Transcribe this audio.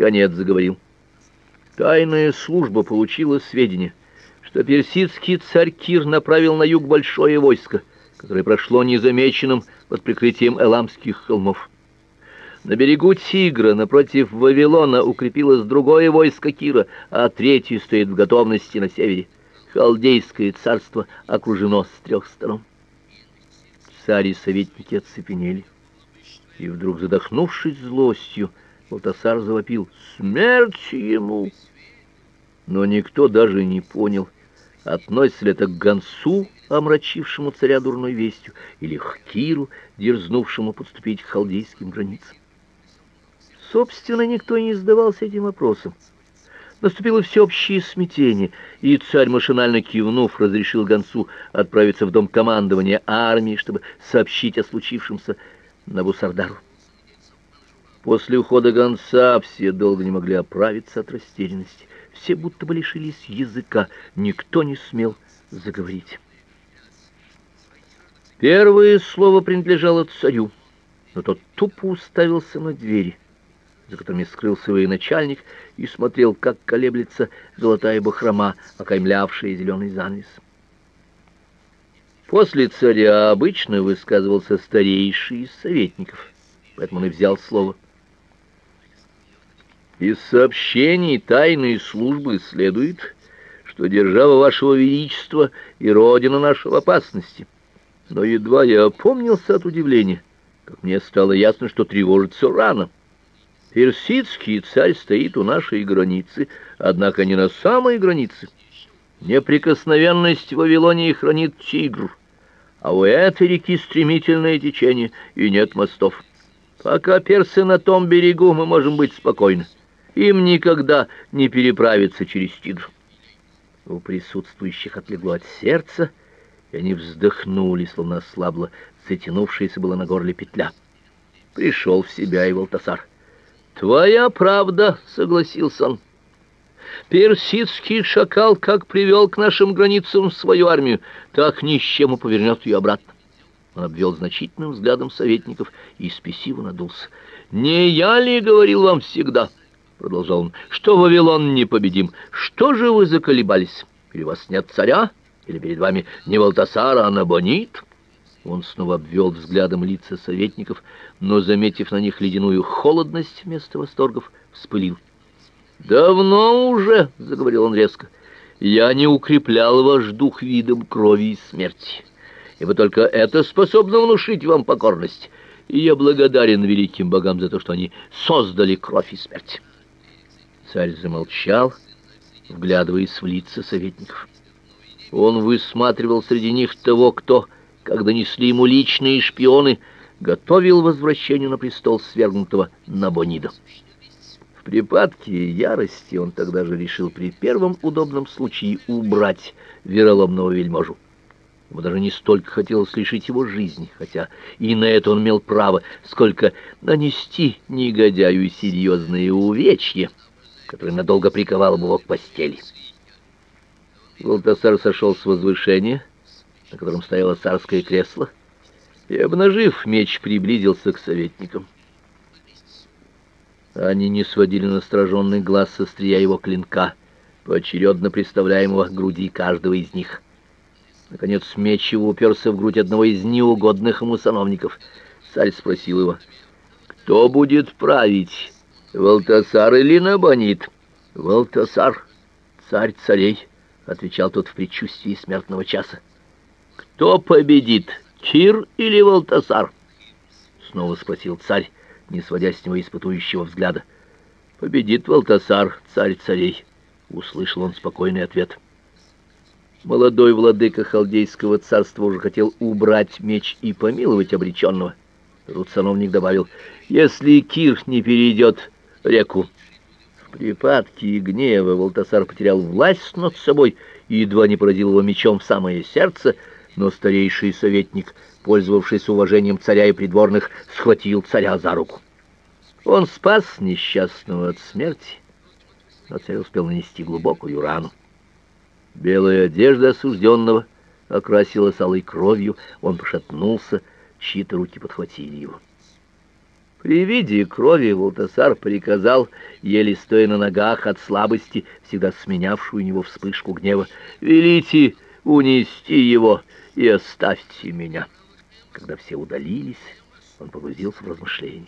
Гонец заговорил. Тайная служба получила сведения, что персидский царь Кир направил на юг большое войско, которое прошло незамеченным под прикрытием эламских холмов. На берегу Тигра, напротив Вавилона, укрепилось другое войско Кира, а третье стоит в готовности на севере. Халдейское царство окружено с трех сторон. Царь и советники оцепенели. И вдруг, задохнувшись злостью, Балтасар завопил «Смерть ему!» Но никто даже не понял, относится ли это к гонцу, омрачившему царя дурной вестью, или к Киру, дерзнувшему подступить к халдейским границам. Собственно, никто не задавался этим вопросом. Наступило всеобщее смятение, и царь, машинально кивнув, разрешил гонцу отправиться в дом командования армии, чтобы сообщить о случившемся Набусардару. После ухода гонца все долго не могли оправиться от растерянности. Все будто бы лишились языка, никто не смел заговорить. Первое слово принадлежало царю, но тот тупо уставился на двери за которыми скрылся военачальник, и смотрел, как колеблется золотая бахрома, окаймлявшая зеленый занавес. После царя обычно высказывался старейший из советников, поэтому он и взял слово. Из сообщений тайной службы следует, что держава вашего величества и родина наша в опасности. Но едва я опомнился от удивления, как мне стало ясно, что тревожиться рано. Персидский царь стоит у нашей границы, однако не на самой границе. Неприкосновенность Вавилонии хранит Тигр, а у этой реки стремительное течение и нет мостов. Пока персы на том берегу, мы можем быть спокойны. Им никогда не переправиться через Тигр. У присутствующих отлегло от сердца, и они вздохнули, словно ослабла затянувшаяся была на горле петля. Пришел в себя и Валтасар. «Твоя правда», — согласился он. «Персидский шакал как привел к нашим границам свою армию, так ни с чем и повернет ее обратно». Он обвел значительным взглядом советников и спесиво надулся. «Не я ли говорил вам всегда?» — продолжал он, — что Вавилон непобедим. Что же вы заколебались? Или у вас нет царя? Или перед вами не Валтасар, а Набонит?» Он снова обвел взглядом лица советников, но, заметив на них ледяную холодность вместо восторгов, вспылил. «Давно уже, — заговорил он резко, — я не укреплял ваш дух видом крови и смерти, ибо только это способно внушить вам покорность, и я благодарен великим богам за то, что они создали кровь и смерть». Царь замолчал, вглядываясь в лица советников. Он высматривал среди них того, кто когда несли ему личные шпионы, готовил возвращение на престол свергнутого Набонида. В припадке ярости он тогда же решил при первом удобном случае убрать вероломного вельможу. Ему даже не столько хотелось лишить его жизни, хотя и на это он имел право, сколько нанести негодяю серьезные увечья, которые надолго приковало бы его к постели. Волтасар сошел с возвышения, на котором стояло царское кресло, и, обнажив меч, приблизился к советникам. Они не сводили настороженный глаз со стрия его клинка, поочередно представляемого груди каждого из них. Наконец меч его уперся в грудь одного из неугодных ему сановников. Царь спросил его, «Кто будет править, Валтасар или Набонид?» «Валтасар, царь царей», — отвечал тот в предчувствии смертного часа. Кто победит, Кир или Валтасар? Снова спросил царь, не сводя с него испытующего взгляда. Победит Валтасар, царь царей, услышал он спокойный ответ. Молодой владыка халдейского царства уже хотел убрать меч и помиловать обреченного. Тут сановник добавил, если Кир не перейдет реку. В припадке гнева Валтасар потерял власть над собой и едва не поразил его мечом в самое сердце, но старейший советник, пользовавшийся уважением царя и придворных, схватил царя за руку. Он спас несчастного от смерти, но царь успел нанести глубокую рану. Белая одежда осужденного окрасилась алой кровью, он пошатнулся, чьи-то руки подхватили его. При виде крови Волтасар приказал, еле стоя на ногах от слабости, всегда сменявшую у него вспышку гнева, «Велите унести его и оставьте меня». Когда все удалились, он погрузился в размышления.